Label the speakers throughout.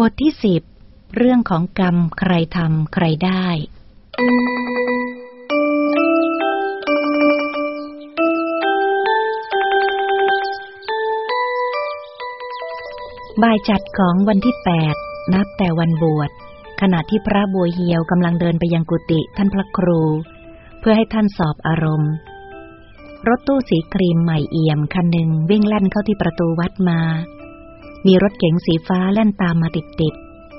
Speaker 1: บทที่สิบเรื่องของกรรมใครทำใครได้ บ่ายจัดของวันที่แปดนับแต่วันบวชขณะที่พระบัวเฮียวกำลังเดินไปยังกุฏิท่านพระครู เพื่อให้ท่านสอบอารมณ์ รถตู้สีครีมใหม่เอี่ยมคันหนึ่งวิ่งแล่นเข้าที่ประตูวัดมา มีรถเก๋งสีฟ้าแล่นตามมาติด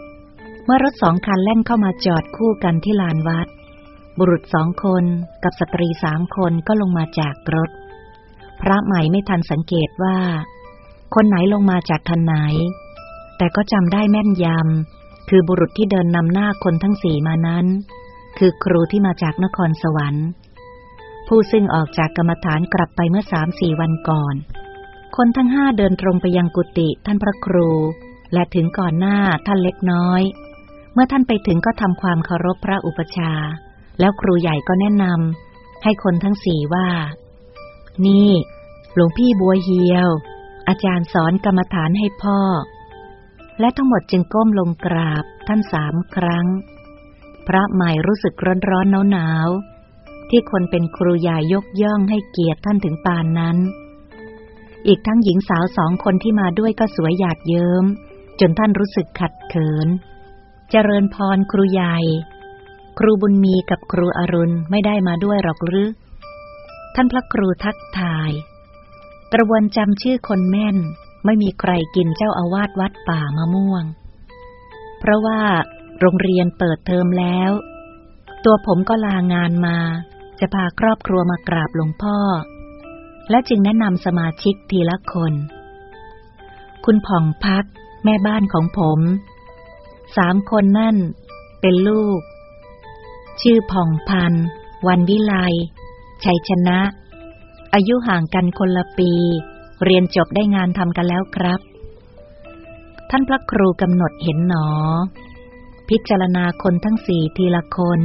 Speaker 1: ๆ เมื่อรถสองคันแล่นเข้ามาจอดคู่กันที่ลานวัด บุรุษสองคนกับสตรีสามคนก็ลงมาจากรถ พระใหม่ไม่ทันสังเกตว่า คนไหนลงมาจากทันไหน แต่ก็จำได้แม่นยำ คือบุรุษที่เดินนำหน้าคนทั้งสี่มานั้น คือครูที่มาจากนครสวรรค์ ผู้ซึ่งออกจากกรรมฐานกลับไปเมื่อสามสี่วันก่อน คนทั้งห้าเดินตรงไปยังกุฏิท่านพระครู และถึงก่อนหน้าท่านเล็กน้อย เมื่อท่านไปถึงก็ทำความเคารพพระอุปชา แล้วครูใหญ่ก็แนะนำให้คนทั้งสี่ว่า นี่ หลวงพี่บัวเฮียว อาจารย์สอนกรรมฐานให้พ่อ และทั้งหมดจึงก้มลงกราบท่านสามครั้ง พระใหม่รู้สึกร้อนร้อนหนาวหนาวที่คนเป็นครูใหญ่ยกย่องให้เกียรติท่านถึงปานนั้น อีกทั้งหญิงสาวสองคนที่มาด้วยก็สวยหยาดเยิ้ม จนท่านรู้สึกขัดเขิน เจริญพรครูใหญ่ ครูบุญมีกับครูอรุณไม่ได้มาด้วยหรอกหรือ ท่านพระครูทักทาย กระวนจำชื่อคนแม่น ไม่มีใครกินเจ้าอาวาสวัดป่ามะม่วง เพราะว่าโรงเรียนเปิดเทอมแล้ว ตัวผมก็ลางานมา จะพาครอบครัวมากราบหลวงพ่อ และจึงแนะนำสมาชิกทีละคน คุณผ่องพัก แม่บ้านของผม สามคนนั่น เป็นลูก ชื่อผ่องพัน วันวิไล ชัยชนะ อายุห่างกันคนละปี เรียนจบได้งานทำกันแล้วครับ ท่านพระครูกำหนดเห็นหนอ พิจารณาคนทั้งสี่ทีละคน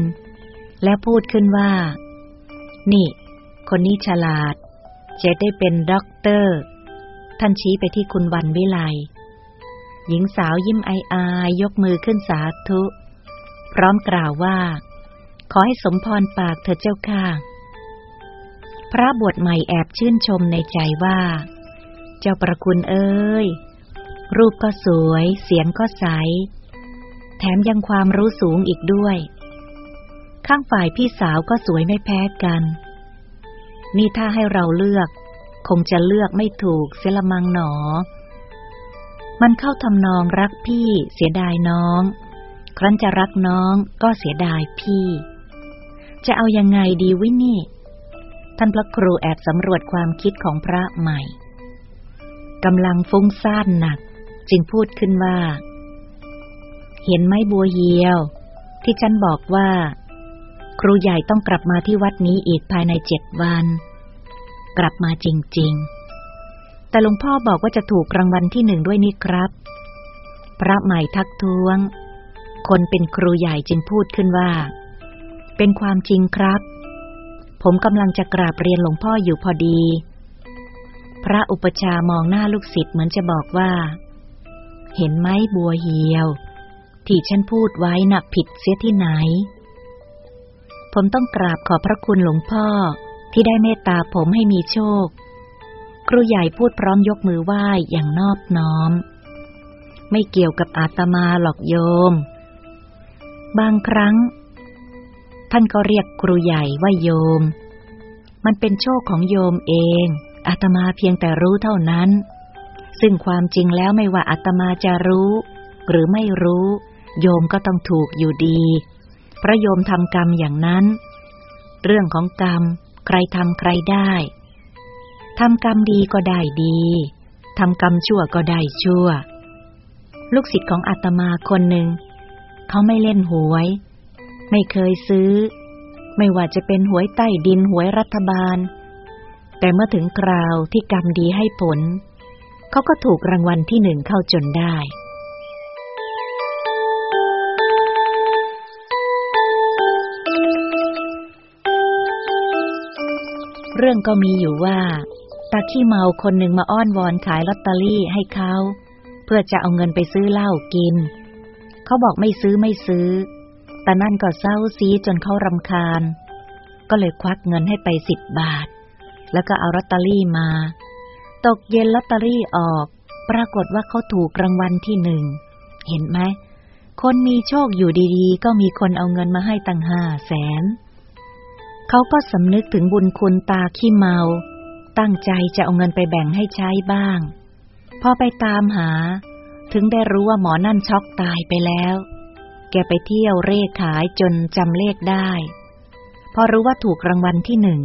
Speaker 1: แล้วพูดขึ้นว่า นี่ คนนี้ฉลาด จะได้เป็นด็อกเตอร์ ท่านชี้ไปที่คุณวันวิไล หญิงสาวยิ้มไออายยกมือขึ้นสาธุ พร้อมกล่าวว่า ขอให้สมพรปากเธอเจ้าค่ะ พระบวชใหม่แอบชื่นชมในใจว่า เจ้าประคุณเอ้ย รูปก็สวย เสียงก็ใส แถมยังความรู้สูงอีกด้วย ข้างฝ่ายพี่สาวก็สวยไม่แพ้กัน นี่ถ้าให้เราเลือก คงจะเลือกไม่ถูกเสละมังหนอ มันเข้าทำนองรักพี่เสียดายน้อง ครั้นจะรักน้องก็เสียดายพี่ จะเอายังไงดีวินี่ ท่านพระครูแอบสำรวจความคิดของพระใหม่กำลังฟุ้งซ่านหนัก จึงพูดขึ้นว่า เห็นไหมบัวเหียว ที่ฉันบอกว่า ครูใหญ่ต้องกลับมาที่วัดนี้อีกภายในเจ็ดวัน กลับมาจริง ๆ แต่หลวงพ่อบอกว่าจะถูกรางวัลที่หนึ่งด้วยนี่ครับ พระใหม่ทักท้วง คนเป็นครูใหญ่จึงพูดขึ้นว่า เป็นความจริงครับ ผมกำลังจะกราบเรียนหลวงพ่ออยู่พอดี พระอุปชามองหน้าลูกศิษย์เหมือนจะบอกว่า เห็นไหมบัวเหียว ที่ฉันพูดไว้นะ่ะผิดเสียที่ไหน ผมต้องกราบขอพระคุณหลวงพ่อที่ได้เมตตาผมให้มีโชค ครูใหญ่พูดพร้อมยกมือไหว้อย่างนอบน้อม ไม่เกี่ยวกับอาตมาหรอกโยม บางครั้ง ท่านก็เรียกครูใหญ่ว่าโยม มันเป็นโชคของโยมเอง อาตมาเพียงแต่รู้เท่านั้น ซึ่งความจริงแล้วไม่ว่าอาตมาจะรู้ หรือไม่รู้ โยมก็ต้องถูกอยู่ดี พระโยมทำกรรมอย่างนั้น เรื่องของกรรม ใครทำใครได้ทำกรรมดีก็ได้ดีทำกรรมชั่วก็ได้ชั่ว ลูกศิษย์ของอาตมาคนหนึ่ง เขาไม่เล่นหวย ไม่เคยซื้อ ไม่ว่าจะเป็นหวยใต้ดินหวยรัฐบาล แต่เมื่อถึงคราวที่กรรมดีให้ผล เขาก็ถูกรางวัลที่หนึ่งเข้าจนได้ เรื่องก็มีอยู่ว่าตาขี้เมาคนหนึ่งมาอ้อนวอนขายลอตเตอรี่ให้เขา เพื่อจะเอาเงินไปซื้อเหล้ากิน เขาบอกไม่ซื้อไม่ซื้อ แต่นั่นก็เศร้าซีจนเขารำคาญ ก็เลยควักเงินให้ไปสิบบาท แล้วก็เอาลอตเตอรี่มา ตกเย็นลอตเตอรี่ออก ปรากฏว่าเขาถูกรางวัลที่หนึ่ง เห็นไหม คนมีโชคอยู่ดีๆ ก็มีคนเอาเงินมาให้ตั้งห้าแสน เขาก็สำนึกถึงบุญคุณตาขี้เมา ตั้งใจจะเอาเงินไปแบ่งให้ใช้บ้าง พอไปตามหา ถึงได้รู้ว่าหมอนั่นช็อกตายไปแล้ว แกไปเที่ยวเร่ขายจนจำเลขได้ พอรู้ว่าถูกรางวัลที่หนึ่ง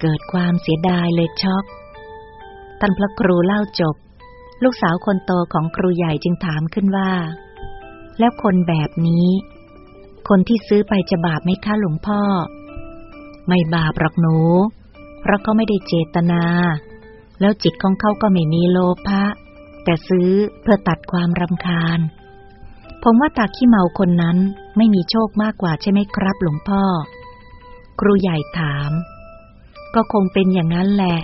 Speaker 1: เกิดความเสียดายเลยช็อกท่านพระครูเล่าจบ ลูกสาวคนโตของครูใหญ่จึงถามขึ้นว่า แล้วคนแบบนี้ คนที่ซื้อไปจะบาปไหมคะหลวงพ่อ ไม่บาปหรอกหนูเพราะเขาไม่ได้เจตนา แล้วจิตของเขาก็ไม่มีโลภะแต่ซื้อเพื่อตัดความรำคาญ ผมว่าตาขี้เมาคนนั้นไม่มีโชคมากกว่าใช่ไหมครับหลวงพ่อ ครูใหญ่ถาม ก็คงเป็นอย่างนั้นแหละ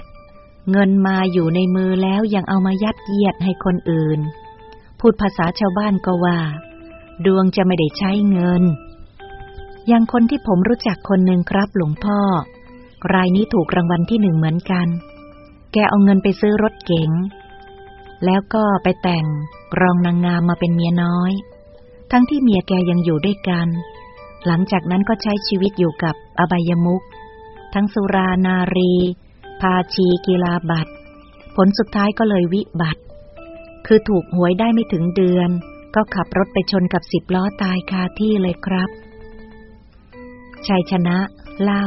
Speaker 1: เงินมาอยู่ในมือแล้วยังเอามายัดเยียดให้คนอื่น พูดภาษาชาวบ้านก็ว่า ดวงจะไม่ได้ใช้เงิน ย่างคนที่ผมรู้จักคนหนึ่งครับหลวงพ่อ รายนี้ถูกรางวัลที่หนึ่งเหมือนกัน แกเอาเงินไปซื้อรถเก๋ง แล้วก็ไปแต่งรองนางงามมาเป็นเมียน้อย ทั้งที่เมียแกยังอยู่ด้วยกัน หลังจากนั้นก็ใช้ชีวิตอยู่กับอบายมุก ทั้งสุรานารี พาชีกีฬาบัตร ผลสุดท้ายก็เลยวิบัติ คือถูกหวยได้ไม่ถึงเดือน ก็ขับรถไปชนกับสิบล้อตายคาที่เลยครับ ชัยชนะ เล่า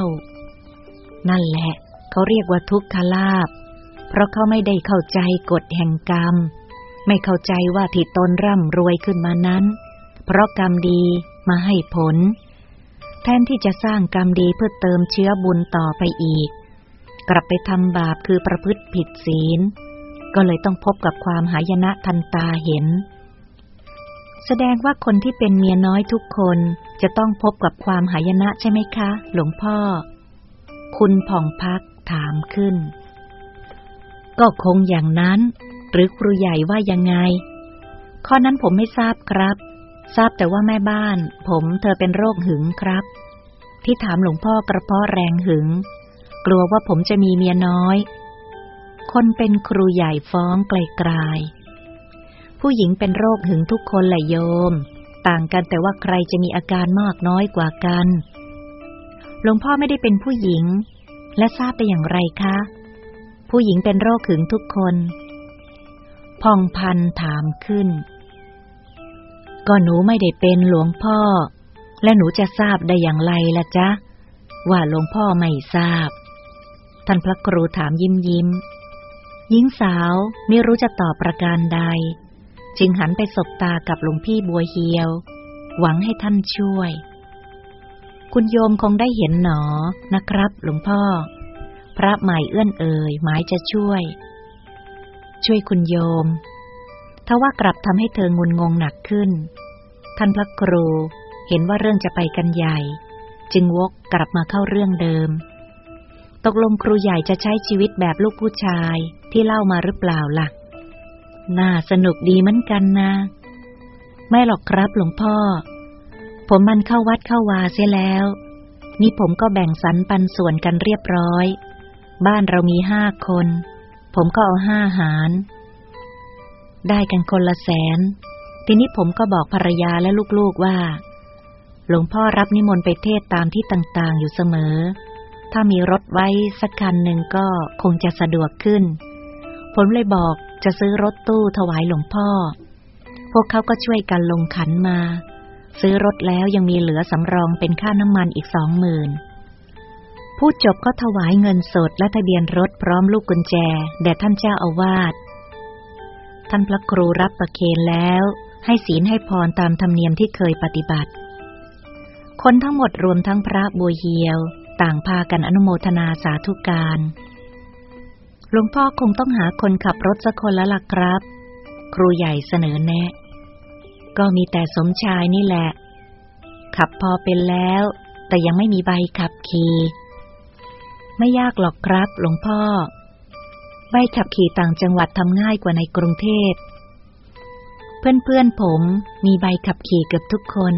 Speaker 1: นั่นแหละ เขาเรียกว่าทุกขลาบ เพราะเขาไม่ได้เข้าใจกฎแห่งกรรม ไม่เข้าใจว่าที่ตนร่ำรวยขึ้นมานั้น เพราะกรรมดีมาให้ผล แทนที่จะสร้างกรรมดีเพื่อเติมเชื้อบุญต่อไปอีก กลับไปทำบาปคือประพฤติผิดศีล ก็เลยต้องพบกับความหายนะทันตาเห็น แสดงว่าคนที่เป็นเมียน้อยทุกคนจะต้องพบกับความหายนะใช่ไหมคะ หลวงพ่อ คุณผ่องพักถามขึ้น ก็คงอย่างนั้น หรือครูใหญ่ว่ายังไง ข้อนั้นผมไม่ทราบครับ ทราบแต่ว่าแม่บ้าน ผมเธอเป็นโรคหึงครับ ที่ถามหลวงพ่อกระเพาะแรงหึง กลัวว่าผมจะมีเมียน้อย คนเป็นครูใหญ่ฟ้องไกลๆ ผู้หญิงเป็นโรคหึงทุกคนแหละโยม ต่างกันแต่ว่าใครจะมีอาการมากน้อยกว่ากัน หลวงพ่อไม่ได้เป็นผู้หญิง และทราบไปอย่างไรคะ ผู้หญิงเป็นโรคหึงทุกคนพองพันถามขึ้น ก็หนูไม่ได้เป็นหลวงพ่อ และหนูจะทราบได้อย่างไรล่ะจ๊ะ ว่าหลวงพ่อไม่ทราบ ท่านพระครูถามยิ้มยิ้มหญิงสาวไม่รู้จะตอบประการใด จึงหันไปสบตากับหลวงพี่บัวเฮียว หวังให้ท่านช่วย คุณโยมคงได้เห็นหนอนะครับ หลวงพ่อ พระใหม่เอื้อนเอ่ยหมายจะช่วย ช่วยคุณโยมทว่ากลับทำให้เธองุนงงหนักขึ้น ท่านพระครูเห็นว่าเรื่องจะไปกันใหญ่ จึงวกกลับมาเข้าเรื่องเดิม ตกลงครูใหญ่จะใช้ชีวิตแบบลูกผู้ชายที่เล่ามาหรือเปล่าล่ะ น่าสนุกดีเหมือนกันนะ ไม่หรอกครับหลวงพ่อ ผมมันเข้าวัดเข้าวาเสียแล้ว นี่ผมก็แบ่งสรรปันส่วนกันเรียบร้อย บ้านเรามีห้าคน ผมก็เอาห้าหาร ได้กันคนละแสน ทีนี้ผมก็บอกภรรยาและลูกๆว่า หลวงพ่อรับนิมนต์ไปเทศตามที่ต่างๆ อยู่เสมอ ถ้ามีรถไว้สักคันหนึ่งก็คงจะสะดวกขึ้นผมเลยบอก จะซื้อรถตู้ถวายหลวงพ่อ พวกเขาก็ช่วยกันลงขันมา ซื้อรถแล้วยังมีเหลือสำรองเป็นค่าน้ำมันอีกสองหมื่นพูดจบก็ถวายเงินสดและทะเบียนรถพร้อมลูกกุญแจ แด่ท่านเจ้าอาวาส ท่านพระครูรับประเคนแล้ว ให้ศีลให้พรตามธรรมเนียมที่เคยปฏิบัติ คนทั้งหมดรวมทั้งพระบัวเฮียว ต่างพากันอนุโมทนาสาธุการ หลวงพ่อคงต้องหาคนขับรถสักคนแล้วล่ะครับ ครูใหญ่เสนอแนะ ก็มีแต่สมชายนี่แหละ ขับพอเป็นแล้ว แต่ยังไม่มีใบขับขี่ไม่ยากหรอกครับ หลวงพ่อ ใบขับขี่ต่างจังหวัดทำง่ายกว่าในกรุงเทพ เพื่อนๆผมมีใบขับขี่เกือบทุกคน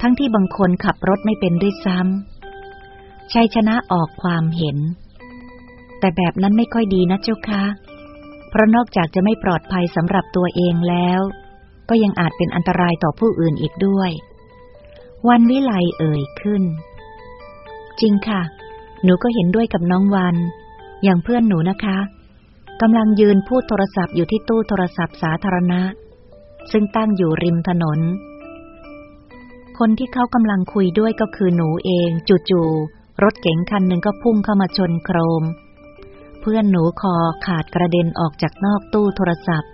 Speaker 1: ทั้งที่บางคนขับรถไม่เป็นด้วยซ้ำชัยชนะออกความเห็น แต่แบบนั้นไม่ค่อยดีนะเจ้าคะ เพราะนอกจากจะไม่ปลอดภัยสำหรับตัวเองแล้ว ก็ยังอาจเป็นอันตรายต่อผู้อื่นอีกด้วย วันวิไลเอ่ยขึ้น จริงค่ะ หนูก็เห็นด้วยกับน้องวัน อย่างเพื่อนหนูนะคะกำลังยืนพูดโทรศัพท์อยู่ที่ตู้โทรศัพท์สาธารณะ ซึ่งตั้งอยู่ริมถนน คนที่เขากำลังคุยด้วยก็คือหนูเอง จู่ๆรถเก๋งคันหนึ่งก็พุ่งเข้ามาชนโครม เพื่อนหนูคอขาดกระเด็นออกจากนอกตู้โทรศัพท์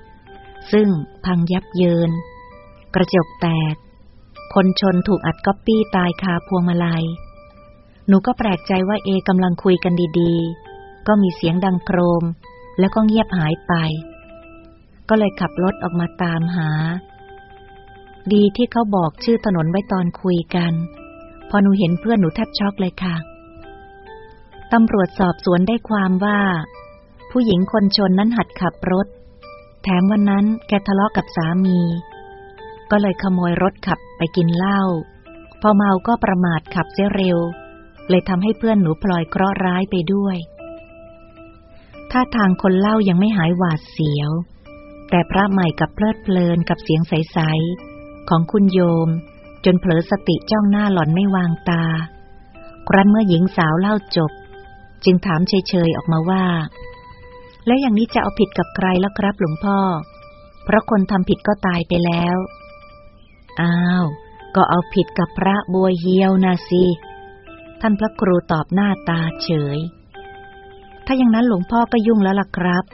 Speaker 1: ซึ่งพังยับเยิน กระจกแตก คนชนถูกอัดก๊อปปี้ตายคาพวงมาลัย หนูก็แปลกใจว่าเอกำลังคุยกันดีๆ ก็มีเสียงดังโครม แล้วก็เงียบหายไป ก็เลยขับรถออกมาตามหา ดีที่เขาบอกชื่อถนนไว้ตอนคุยกัน พอหนูเห็นเพื่อนหนูแทบช็อกเลยค่ะ ตำรวจสอบสวนได้ความว่า ผู้หญิงคนชนนั้นหัดขับรถ แถมวันนั้นแกทะเลาะกับสามี ก็เลยขโมยรถขับไปกินเหล้าพอเมาก็ประมาทขับเสียเร็ว เลยทำให้เพื่อนหนูพลอยเคราะห์ร้ายไปด้วยท่าทางคนเล่ายังไม่หายหวาดเสียว แต่พระใหม่กับเพลิดเพลินกับเสียงใส ๆ ของคุณโยม จนเผลอสติจ้องหน้าหล่อนไม่วางตา ครั้นเมื่อหญิงสาวเล่าจบ จึงถามเฉยๆออกมาว่า แล้วอย่างนี้จะเอาผิดกับใครแล้วครับหลวงพ่อ เพราะคนทำผิดก็ตายไปแล้ว อ้าว ก็เอาผิดกับพระบัวเฮียวนะสิ ท่านพระครูตอบหน้าตาเฉย ถ้าอย่างนั้นหลวงพ่อก็ยุ่งแล้วล่ะครับ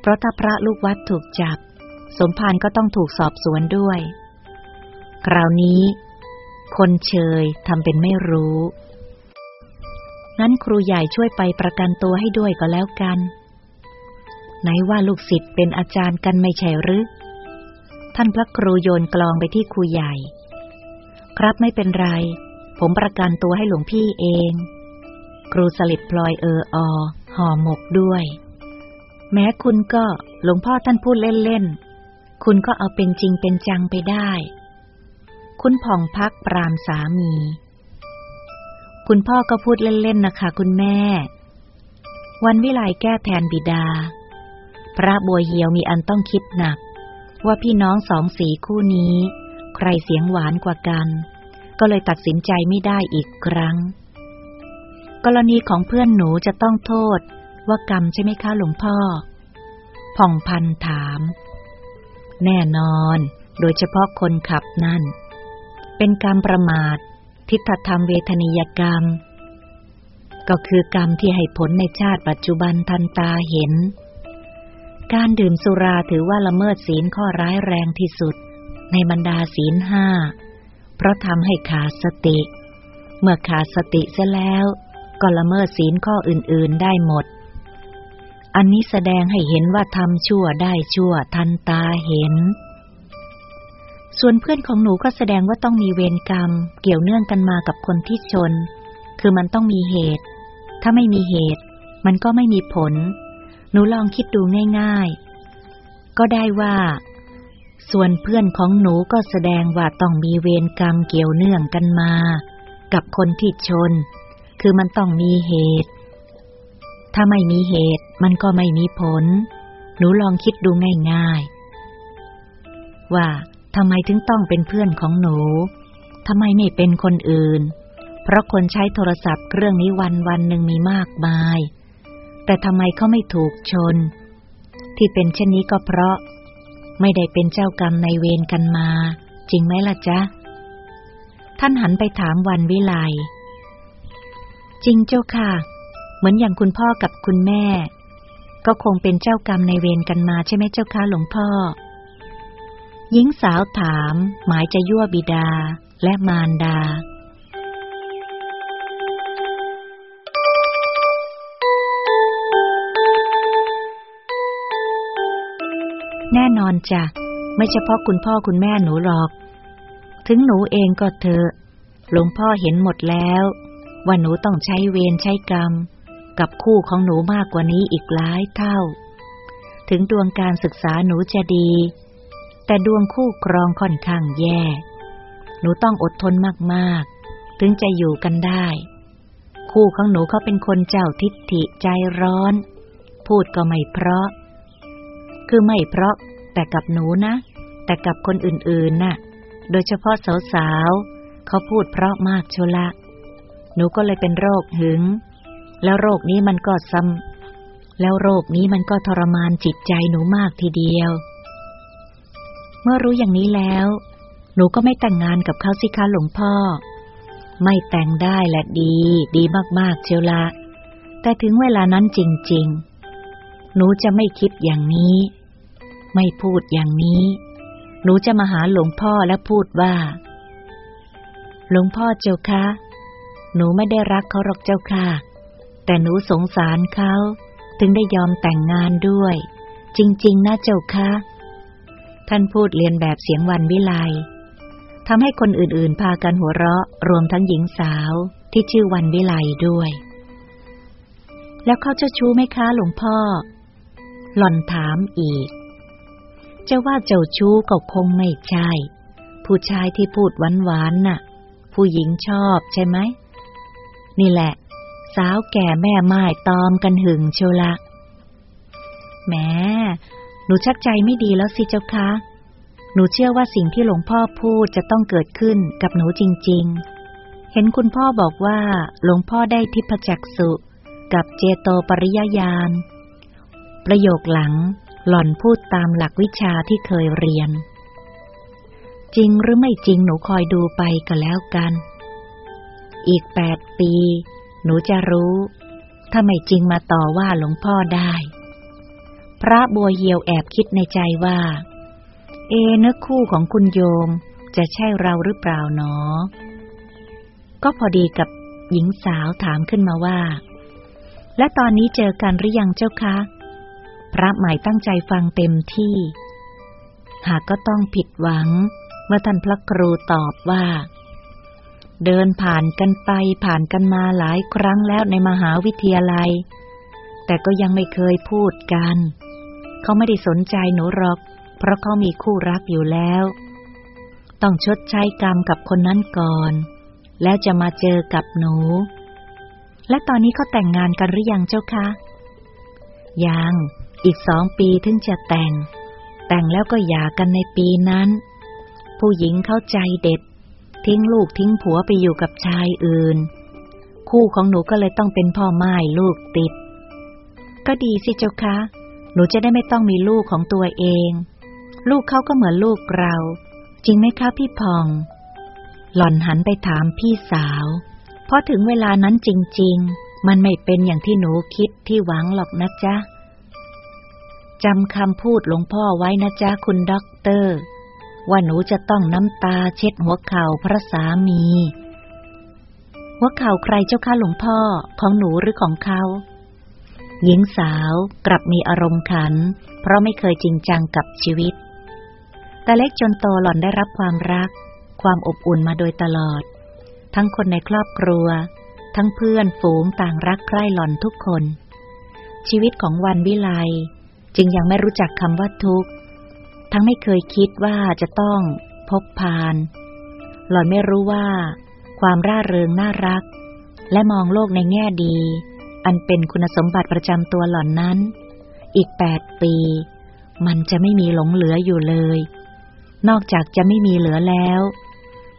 Speaker 1: เพราะถ้าพระลูกวัดถูกจับ สมภารก็ต้องถูกสอบสวนด้วย คราวนี้ คนเชยทำเป็นไม่รู้ งั้นครูใหญ่ช่วยไปประกันตัวให้ด้วยก็แล้วกัน ไหนว่าลูกศิษย์เป็นอาจารย์กันไม่ใช่หรือ ท่านพระครูโยนกลองไปที่ครูใหญ่ ครับไม่เป็นไร ผมประกันตัวให้หลวงพี่เอง ครูสลิดพลอยเอออห่อหมกด้วย แม้คุณก็หลวงพ่อท่านพูดเล่นๆ คุณก็เอาเป็นจริงเป็นจังไปได้ คุณผ่องพักปรามสามี คุณพ่อก็พูดเล่นๆนะคะคุณแม่ วันวิไลแก้แทนบิดา พระบัวเหียวมีอันต้องคิดหนัก ว่าพี่น้องสองสีคู่นี้ ใครเสียงหวานกว่ากัน ก็เลยตัดสินใจไม่ได้อีกครั้ง กรณีของเพื่อนหนูจะต้องโทษว่ากรรมใช่ไหมคะหลวงพ่อ ผ่องพันถาม แน่นอน โดยเฉพาะคนขับนั่น เป็นกรรมประมาท ทิฏฐธรรมเวทนิยกรรม ก็คือกรรมที่ให้ผลในชาติปัจจุบันทันตาเห็น การดื่มสุราถือว่าละเมิดศีลข้อร้ายแรงที่สุด ในบรรดาศีลห้า เพราะทำให้ขาดสติ เมื่อขาดสติเสียแล้วก็ละเมิดศีลข้ออื่นๆได้หมด อันนี้แสดงให้เห็นว่าทำชั่วได้ชั่วทันตาเห็น ส่วนเพื่อนของหนูก็แสดงว่าต้องมีเวรกรรม เกี่ยวเนื่องกันมากับคนที่ชน คือมันต้องมีเหตุ ถ้าไม่มีเหตุ มันก็ไม่มีผล หนูลองคิดดูง่ายๆ ก็ได้ว่า ส่วนเพื่อนของหนูก็แสดงว่าต้องมีเวรกรรมเกี่ยวเนื่องกันมา กับคนที่ชน คือมันต้องมีเหตุ ถ้าไม่มีเหตุ มันก็ไม่มีผล หนูลองคิดดูง่าย ๆ ว่า ทำไมถึงต้องเป็นเพื่อนของหนู ทำไมไม่เป็นคนอื่น เพราะคนใช้โทรศัพท์เครื่องนี้วันวันหนึ่งมีมากมาย แต่ทำไมเขาไม่ถูกชน ที่เป็นเช่นนี้ก็เพราะ ไม่ได้เป็นเจ้ากรรมในเวรกันมา จริงไหมล่ะจ๊ะ ท่านหันไปถามวันวิไล จริงเจ้าค่ะ เหมือนอย่างคุณพ่อกับคุณแม่ ก็คงเป็นเจ้ากรรมในเวรกันมาใช่ไหมเจ้าค่ะหลวงพ่อ หญิงสาวถาม หมายจะยั่วบิดาและมารดา แน่นอนจ้ะ ไม่เฉพาะคุณพ่อคุณแม่หนูหรอก ถึงหนูเองก็เถอะ หลวงพ่อเห็นหมดแล้ว ว่าหนูต้องใช้เวรใช้กรรม กับคู่ของหนูมากกว่านี้อีกหลายเท่า ถึงดวงการศึกษาหนูจะดี แต่ดวงคู่ครองค่อนข้างแย่ หนูต้องอดทนมากๆ ถึงจะอยู่กันได้ คู่ของหนูเขาเป็นคนเจ้าทิฏฐิใจร้อน พูดก็ไม่เพราะ คือไม่เพราะ แต่กับหนูนะ แต่กับคนอื่นๆน่ะ โดยเฉพาะสาวๆเขาพูดเพราะมากชละ หนูก็เลยเป็นโรคหึง แล้วโรคนี้มันก็ซ้ำแล้วโรคนี้มันก็ทรมานจิตใจหนูมากทีเดียว เมื่อรู้อย่างนี้แล้ว หนูก็ไม่แต่งงานกับเขาสิคะหลวงพ่อ ไม่แต่งได้และดี ดีมากๆเชียวละ แต่ถึงเวลานั้นจริง ๆ หนูจะไม่คิดอย่างนี้ ไม่พูดอย่างนี้ หนูจะมาหาหลวงพ่อและพูดว่า หลวงพ่อเจ้าคะ หนูไม่ได้รักเขาหรอกเจ้าค่ะ แต่หนูสงสารเขา ถึงได้ยอมแต่งงานด้วย จริง ๆ นะเจ้าคะ ท่านพูดเรียนแบบเสียงวันวิไลทำให้คนอื่นๆ พากันหัวเราะ รวมทั้งหญิงสาวที่ชื่อวันวิไลด้วย แล้วเขาจะชู้ไหมคะหลวงพ่อ หล่อนถามอีก จะว่าเจ้าชู้ก็คงไม่ใช่ ผู้ชายที่พูดหวานๆน่ะ ผู้หญิงชอบใช่ไหม นี่แหละ สาวแก่แม่ไม้ตอมกันหึงเชียวละแหม นูชักใจไม่ดีแล้วสิเจ้าคะ หนูเชื่อว่าสิ่งที่หลวงพ่อพูดจะต้องเกิดขึ้นกับหนูจริง ๆ เห็นคุณพ่อบอกว่าหลวงพ่อได้ทิพจักสุกับเจโตปริยญาณ ประโยคหลังหล่อนพูดตามหลักวิชาที่เคยเรียน จริงหรือไม่จริงหนูคอยดูไปก็แล้วกัน อีกแปดปี หนูจะรู้ ถ้าไม่จริงมาต่อว่าหลวงพ่อได้ พระบัวเหียวแอบคิดในใจว่า เอเนื้อคู่ของคุณโยมจะใช่เราหรือเปล่าหนอ ก็พอดีกับหญิงสาวถามขึ้นมาว่า และตอนนี้เจอกันหรือยังเจ้าคะ พระใหม่ตั้งใจฟังเต็มที่ หากก็ต้องผิดหวัง เมื่อท่านพระครูตอบว่า เดินผ่านกันไปผ่านกันมาหลายครั้งแล้วในมหาวิทยาลัย แต่ก็ยังไม่เคยพูดกัน เขาไม่ได้สนใจหนูหรอก เพราะเขามีคู่รักอยู่แล้ว ต้องชดใช้กรรมกับคนนั้นก่อน แล้วจะมาเจอกับหนู และตอนนี้เขาแต่งงานกันหรือยังเจ้าคะ ยัง อีกสองปีถึงจะแต่ง แต่งแล้วก็หย่ากันในปีนั้น ผู้หญิงเข้าใจเด็ด ทิ้งลูกทิ้งผัวไปอยู่กับชายอื่น คู่ของหนูก็เลยต้องเป็นพ่อไม้ลูกติด ก็ดีสิเจ้าคะ หนูจะได้ไม่ต้องมีลูกของตัวเอง ลูกเขาก็เหมือนลูกเรา จริงไหมคะพี่พอง หล่อนหันไปถามพี่สาวพราะถึงเวลานั้นจริง ๆ มันไม่เป็นอย่างที่หนูคิดที่หวังหรอกนะจ๊ะจำคำพูดหลวงพ่อไว้นะจ๊ะคุณด็อกเตอร์ ว่าหนูจะต้องน้ำตาเช็ดหัวเข่าพระสามี หัวเข่าใครเจ้าค่ะหลวงพ่อของหนูหรือของเขา หญิงสาวกลับมีอารมณ์ขัน เพราะไม่เคยจริงจังกับชีวิต แต่เล็กจนโตหล่อนได้รับความรัก ความอบอุ่นมาโดยตลอด ทั้งคนในครอบครัว ทั้งเพื่อนฝูงต่างรักใคร่หล่อนทุกคน ชีวิตของวันวิไลจึงยังไม่รู้จักคำว่าทุกข์ ทั้งไม่เคยคิดว่าจะต้องพบพาน หล่อนไม่รู้ว่า ความร่าเริงน่ารัก และมองโลกในแง่ดี อันเป็นคุณสมบัติประจำตัวหล่อนนั้น อีกแปดปี มันจะไม่มีหลงเหลืออยู่เลย นอกจากจะไม่มีเหลือแล้ว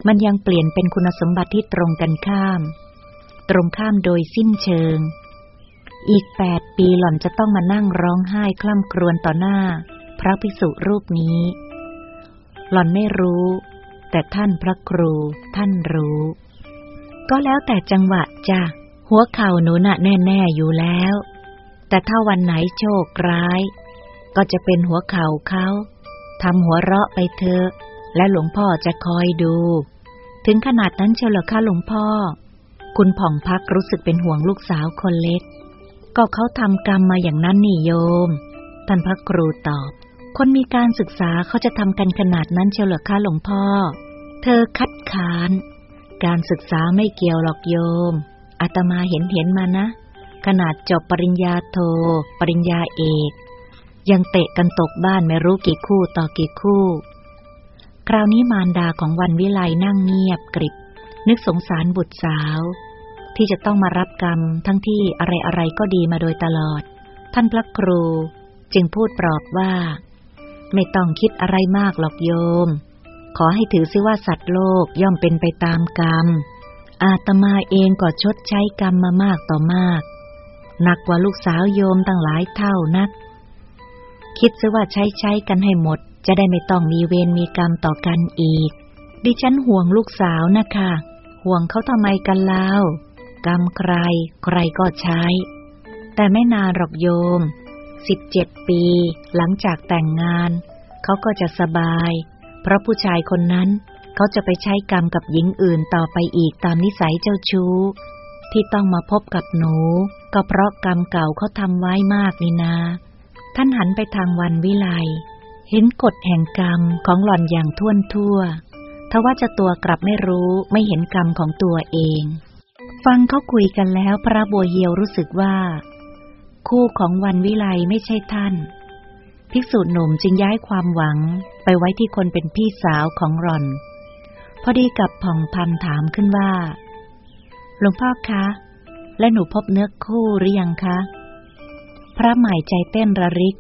Speaker 1: มันยังเปลี่ยนเป็นคุณสมบัติที่ตรงกันข้าม ตรงข้ามโดยสิ้นเชิง อีกแปดปีหล่อนจะต้องมานั่งร้องไห้คล่ำครวญต่อหน้า พระภิกษุรูปนี้ หล่อนไม่รู้ แต่ท่านพระครูท่านรู้ ก็แล้วแต่จังหวะจ้ะ หัวเข่าหนูน่ะแน่ ๆ อยู่แล้ว แต่ถ้าวันไหนโชคร้าย ก็จะเป็นหัวเข่าเขาทำหัวเราะไปเถอะ และหลวงพ่อจะคอยดู ถึงขนาดนั้นเชียวเหรอคะหลวงพ่อ คุณผ่องพักรู้สึกเป็นห่วงลูกสาวคนเล็ก ก็เขาทำกรรมมาอย่างนั้นนี่โยม ท่านพระครูตอบ คนมีการศึกษาเขาจะทำกันขนาดนั้นเชียวเหรอคะหลวงพ่อ เธอคัดค้าน การศึกษาไม่เกี่ยวหรอกโยม อาตมาเห็นเห็นมานะ ขนาดจบปริญญาโท ปริญญาเอก ยังเตะกันตกบ้านไม่รู้กี่คู่ต่อกี่คู่ คราวนี้มารดาของวันวิไลนั่งเงียบกริบ นึกสงสารบุตรสาว ที่จะต้องมารับกรรมทั้งที่อะไรอะไรก็ดีมาโดยตลอด ท่านพระครูจึงพูดปลอบว่า ไม่ต้องคิดอะไรมากหรอกโยม ขอให้ถือซิว่าสัตว์โลกย่อมเป็นไปตามกรรม อาตมาเองก็ชดใช้กรรมมามากต่อมาก หนักกว่าลูกสาวโยมตั้งหลายเท่านัก คิดซิว่าใช้ใช้กันให้หมด จะได้ไม่ต้องมีเวรมีกรรมต่อกันอีก ดิฉันห่วงลูกสาวนะคะ ห่วงเขาทำไมกันเล่ากรรมใคร ใครก็ใช้ แต่ไม่นานหรอกโยมสิบเจ็ดปี หลังจากแต่งงาน เขาก็จะสบาย เพราะผู้ชายคนนั้น เขาจะไปใช้กรรมกับหญิงอื่นต่อไปอีกตามนิสัยเจ้าชู้ ที่ต้องมาพบกับหนู ก็เพราะกรรมเก่าเขาทำไว้มากนี่นา ท่านหันไปทางวันวิไลเห็นกฎแห่งกรรมของหล่อนอย่างท่วนทั่วทว่าจะตัวกลับไม่รู้ไม่เห็นกรรมของตัวเอง ฟังเขาคุยกันแล้วพระบัวเหียวรู้สึกว่า คู่ของวันวิไลไม่ใช่ท่าน ภิกษุหนุ่มจึงย้ายความหวังไปไว้ที่คนเป็นพี่สาวของรอน พอดีกับผ่องพันถามขึ้นว่า หลวงพ่อคะ และหนูพบเนื้อคู่หรือยังคะ พระใหม่ใจเต้นระริก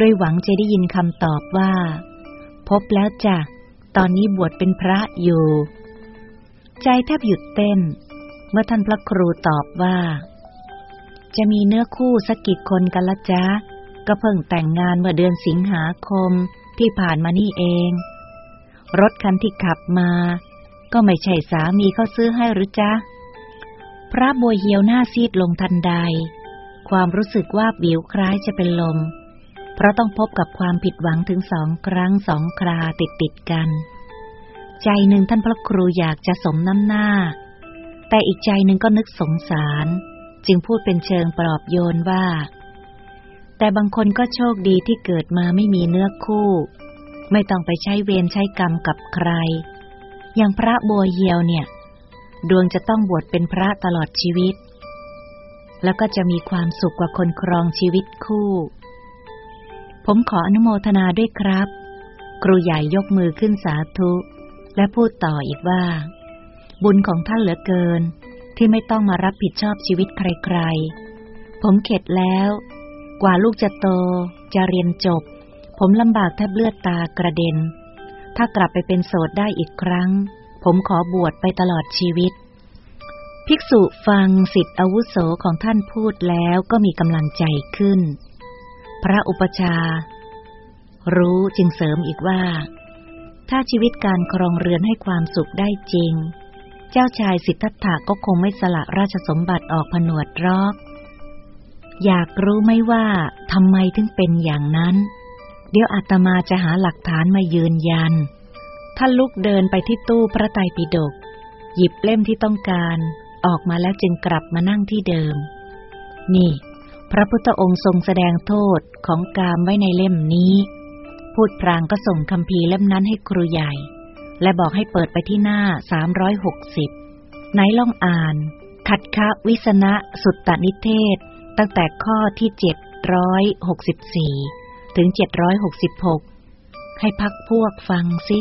Speaker 1: ด้วยหวังจะได้ยินคำตอบว่า พบแล้วจ้ะ ตอนนี้บวชเป็นพระอยู่ ใจแทบหยุดเต้น เมื่อท่านพระครูตอบว่า จะมีเนื้อคู่สักกี่คนกันละจ๊ะ ก็เพิ่งแต่งงานเมื่อเดือนสิงหาคมที่ผ่านมานี่เอง รถคันที่ขับมา ก็ไม่ใช่สามีเขาซื้อให้หรือจ๊ะ พระบัวเหียวหน้าซีดลงทันใด ความรู้สึกว่าบิวคล้ายจะเป็นลม เพราะต้องพบกับความผิดหวังถึงสองครั้งสองคราติดติดกัน ใจหนึ่งท่านพระครูอยากจะสมน้ำหน้า แต่อีกใจหนึ่งก็นึกสงสาร จึงพูดเป็นเชิงปลอบโยนว่า แต่บางคนก็โชคดีที่เกิดมาไม่มีเนื้อคู่ ไม่ต้องไปใช้เวรใช้กรรมกับใคร อย่างพระบัวเยียวเนี่ย ดวงจะต้องบวชเป็นพระตลอดชีวิต แล้วก็จะมีความสุขกว่าคนครองชีวิตคู่ ผมขออนุโมทนาด้วยครับ ครูใหญ่ยกมือขึ้นสาธุ และพูดต่ออีกว่า บุญของท่านเหลือเกิน ที่ไม่ต้องมารับผิดชอบชีวิตใครๆ ผมเข็ดแล้ว กว่าลูกจะโตจะเรียนจบ ผมลำบากแทบเลือดตากระเด็น ถ้ากลับไปเป็นโสดได้อีกครั้ง ผมขอบวชไปตลอดชีวิต ภิกษุฟังสิทธิอาวุโสของท่านพูดแล้วก็มีกำลังใจขึ้น พระอุปชา รู้จึงเสริมอีกว่า ถ้าชีวิตการครองเรือนให้ความสุขได้จริง เจ้าชายสิทธัตถะก็คงไม่สละราชสมบัติออกผนวดรอกอยากรู้ไหมว่าทำไมถึงเป็นอย่างนั้น เดี๋ยวอาตมาจะหาหลักฐานมายืนยัน ท่านลุกเดินไปที่ตู้พระไตรปิฎก หยิบเล่มที่ต้องการ ออกมาแล้วจึงกลับมานั่งที่เดิม นี่ พระพุทธองค์ทรงแสดงโทษของกามไว้ในเล่มนี้ พูดพรางก็ส่งคำพีเล่มนั้นให้ครูใหญ่ และบอกให้เปิดไปที่หน้า 360 ไหนลองอ่าน ขัดคะวิสนะสุตตนิเทศ ตั้งแต่ข้อที่ 764 ถึง 766 ให้พักพวกฟังสิ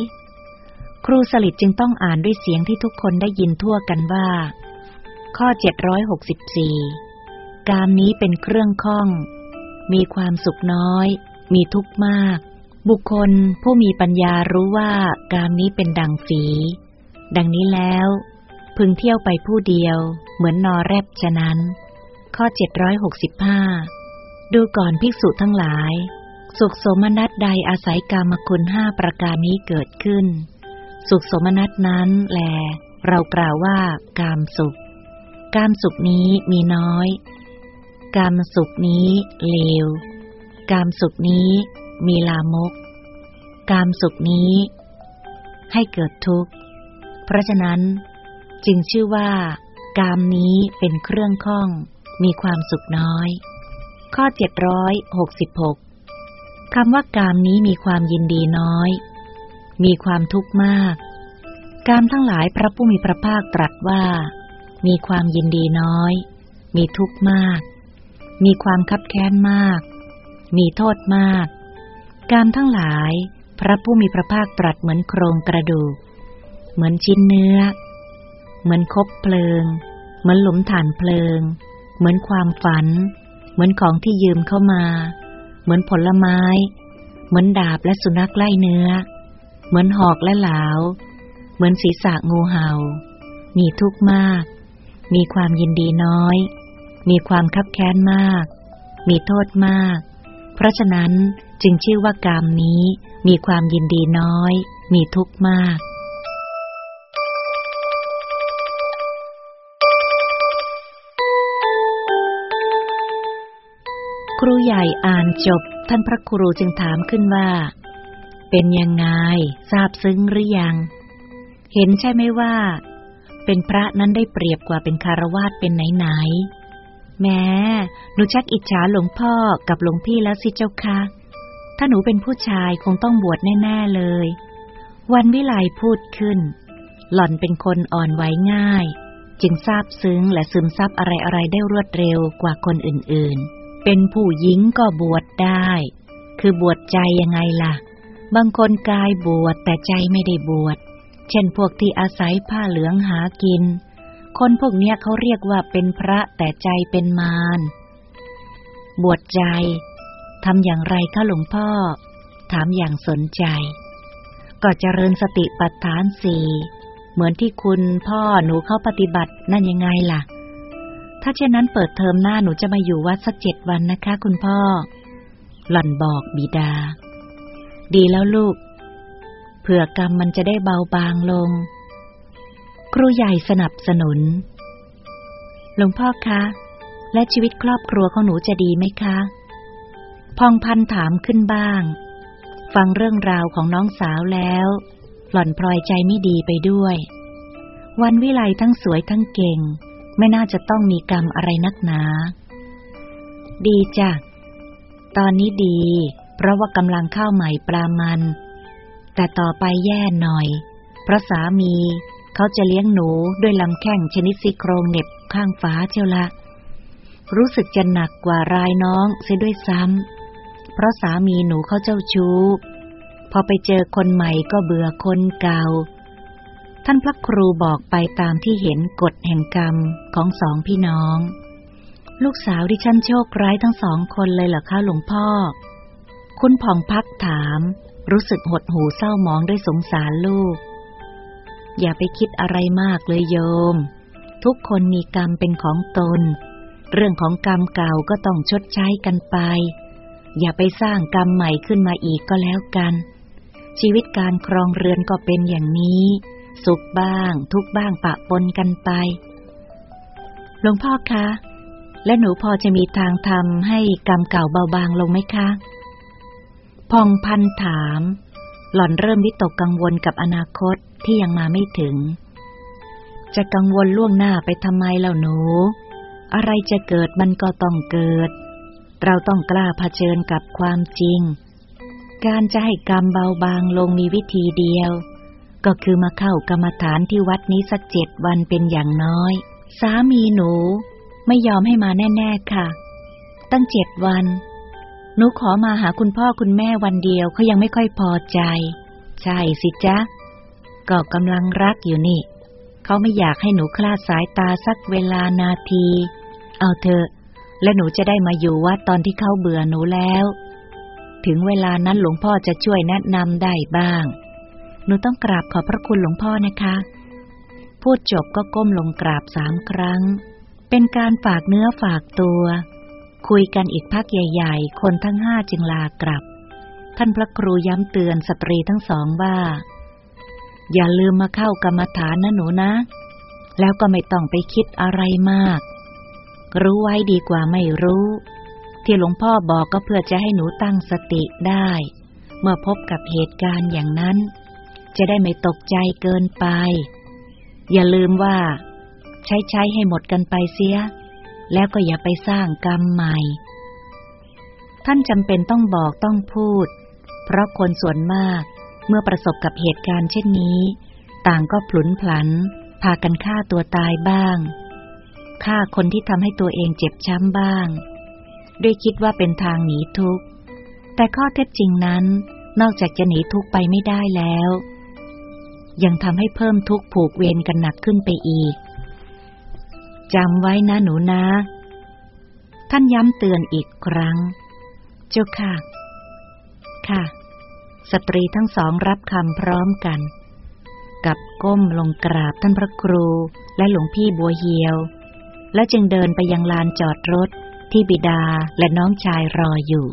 Speaker 1: ครูสลิดจึงต้องอ่านด้วยเสียงที่ทุกคนได้ยินทั่วกันว่า ข้อ 764 การนี้เป็นเครื่องข้อง มีความสุขน้อย มีทุกข์มาก บุคคลผู้มีปัญญารู้ว่ากามนี้เป็นดังฝี ดังนี้แล้ว พึงเที่ยวไปผู้เดียว เหมือนนอแรบฉะนั้น ข้อ 765ดูก่อนภิกษุทั้งหลาย สุขสมนัตใดอาศัยกรรมคุณห้าประการนี้เกิดขึ้น สุขสมนัตนั้นแล เรากล่าวว่ากามสุข กามสุขนี้มีน้อย กามสุขนี้เลว กามสุขนี้มีลามก กามสุขนี้ ให้เกิดทุกข์ เพราะฉะนั้น จึงชื่อว่า กามนี้เป็นเครื่องข้อง มีความสุขน้อย ข้อ 766 คำว่ากามนี้มีความยินดีน้อย มีความทุกข์มาก กามทั้งหลายพระผู้มีพระภาคตรัสว่า มีความยินดีน้อย มีทุกข์มาก มีความคับแค้นมาก มีโทษมาก กามทั้งหลาย พระผู้มีพระภาคตรัสเหมือนโครงกระดูก เหมือนชิ้นเนื้อ เหมือนคบเพลิง เหมือนหลุมฐานเพลิง เหมือนความฝัน เหมือนของที่ยืมเข้ามา เหมือนผลไม้ เหมือนดาบและสุนัขไล่เนื้อ เหมือนหอกและหลาว เหมือนศีรษะงูเห่า มีทุกข์มาก มีความยินดีน้อย มีความคับแค้นมาก มีโทษมาก เพราะฉะนั้นจึงชื่อว่ากามนี้ มีความยินดีน้อย มีทุกข์มาก ครูใหญ่อ่านจบ ท่านพระครูจึงถามขึ้นว่า เป็นยังไงทราบซึ้งหรือยัง เห็นใช่ไหมว่า เป็นพระนั้นได้เปรียบกว่าเป็นคารวาสเป็นไหนๆแม้หนูชักอิจฉาหลวงพ่อกับหลวงพี่แล้วสิเจ้าคะถ้าหนูเป็นผู้ชายคงต้องบวชแน่ ๆเลย วันวิไลพูดขึ้น หล่อนเป็นคนอ่อนไหวง่าย จึงซาบซึ้งและซึมซับอะไรๆได้รวดเร็วกว่าคนอื่นๆ เป็นผู้หญิงก็บวชได้ คือบวชใจยังไงล่ะ บางคนกายบวชแต่ใจไม่ได้บวช เช่นพวกที่อาศัยผ้าเหลืองหากิน คนพวกเนี้ยเขาเรียกว่าเป็นพระแต่ใจเป็นมารบวชใจทำอย่างไรคะหลวงพ่อ ถามอย่างสนใจ ก็เจริญสติปัฏฐานสี่เหมือนที่คุณพ่อหนูเข้าปฏิบัตินั่นยังไงล่ะ ถ้าเช่นนั้นเปิดเทอมหน้าหนูจะมาอยู่วัดสักเจ็ดวันนะคะ คุณพ่อ หล่อนบอกบิดา ดีแล้วลูก เผื่อกรรมมันจะได้เบาบางลง ครูใหญ่สนับสนุน หลวงพ่อคะ และชีวิตครอบครัวของหนูจะดีไหมคะ พองพันถามขึ้นบ้าง ฟังเรื่องราวของน้องสาวแล้ว หล่อนพลอยใจไม่ดีไปด้วย วันวิไลทั้งสวยทั้งเก่ง ไม่น่าจะต้องมีกรรมอะไรนักหนา ดีจ้ะ ตอนนี้ดี เพราะว่ากำลังเข้าใหม่ปลามัน แต่ต่อไปแย่หน่อย เพราะสามีเขาจะเลี้ยงหนูด้วยลำแข้งชนิดซี่โครงเน็บข้างฟ้าเจ้าละ รู้สึกจะหนักกว่ารายน้องเสียด้วยซ้ำ เพราะสามีหนูเขาเจ้าชู้ พอไปเจอคนใหม่ก็เบื่อคนเก่า ท่านพระครูบอกไปตามที่เห็นกฎแห่งกรรมของสองพี่น้อง ลูกสาวที่ฉันโชคร้ายทั้งสองคนเลยเหรอคะหลวงพ่อ คุณผ่องพักถาม รู้สึกหดหูเศร้ามองด้วยสงสารลูก อย่าไปคิดอะไรมากเลยโยม ทุกคนมีกรรมเป็นของตน เรื่องของกรรมเก่าก็ต้องชดใช้กันไป อย่าไปสร้างกรรมใหม่ขึ้นมาอีกก็แล้วกัน ชีวิตการครองเรือนก็เป็นอย่างนี้ สุขบ้าง ทุกบ้างปะปนกันไป หลวงพ่อคะ และหนูพอจะมีทางทำให้กรรมเก่าเบาบางลงไหมคะ พองพันถาม หล่อนเริ่มวิตกกังวลกับอนาคตที่ยังมาไม่ถึง จะกังวลล่วงหน้าไปทำไมเล่าหนู อะไรจะเกิดมันก็ต้องเกิด เราต้องกล้าเผชิญกับความจริง การจะให้กรรมเบาบางลงมีวิธีเดียว ก็คือมาเข้ากรรมฐานที่วัดนี้สักเจ็ดวันเป็นอย่างน้อย สามีหนู ไม่ยอมให้มาแน่ ๆ ค่ะ ตั้งเจ็ดวัน หนูขอมาหาคุณพ่อคุณแม่วันเดียวเขายังไม่ค่อยพอใจ ใช่สิจ๊ะ ก็กำลังรักอยู่นี่ เขาไม่อยากให้หนูคลาดสายตาสักเวลานาที เอาเถอะ และหนูจะได้มาอยู่วัดตอนที่เขาเบื่อหนูแล้ว ถึงเวลานั้นหลวงพ่อจะช่วยแนะนำได้บ้าง หนูต้องกราบขอบพระคุณหลวงพ่อนะคะ พูดจบก็ก้มลงกราบสามครั้ง เป็นการฝากเนื้อฝากตัว คุยกันอีกพักใหญ่ ๆ คนทั้งห้าจึงลากลับ ท่านพระครูย้ำเตือนสตรีทั้งสองว่า อย่าลืมมาเข้ากรรมฐานนะหนูนะ แล้วก็ไม่ต้องไปคิดอะไรมาก รู้ไว้ดีกว่าไม่รู้ ที่หลวงพ่อบอกก็เพื่อจะให้หนูตั้งสติได้ เมื่อพบกับเหตุการณ์อย่างนั้น จะได้ไม่ตกใจเกินไป อย่าลืมว่า ใช้ใช้ให้หมดกันไปเสีย แล้วก็อย่าไปสร้างกรรมใหม่ ท่านจำเป็นต้องบอกต้องพูด เพราะคนส่วนมากเมื่อประสบกับเหตุการณ์เช่นนี้ ต่างก็พลุนพลัน พากันฆ่าตัวตายบ้างฆ่าคนที่ทำให้ตัวเองเจ็บช้ำบ้าง ด้วยคิดว่าเป็นทางหนีทุกข์ แต่ข้อเท็จจริงนั้น นอกจากจะหนีทุกข์ไปไม่ได้แล้ว ยังทำให้เพิ่มทุกข์ผูกเวรกันหนักขึ้นไปอีกจำไว้นะหนูนะ ท่านย้ำเตือนอีกครั้ง เจ้าค่ะ ค่ะ สตรีทั้งสองรับคำพร้อมกัน กับก้มลงกราบท่านพระครูและหลวงพี่บัวเฮียว แล้วจึงเดินไปยังลานจอดรถที่บิดาและน้องชายรออยู่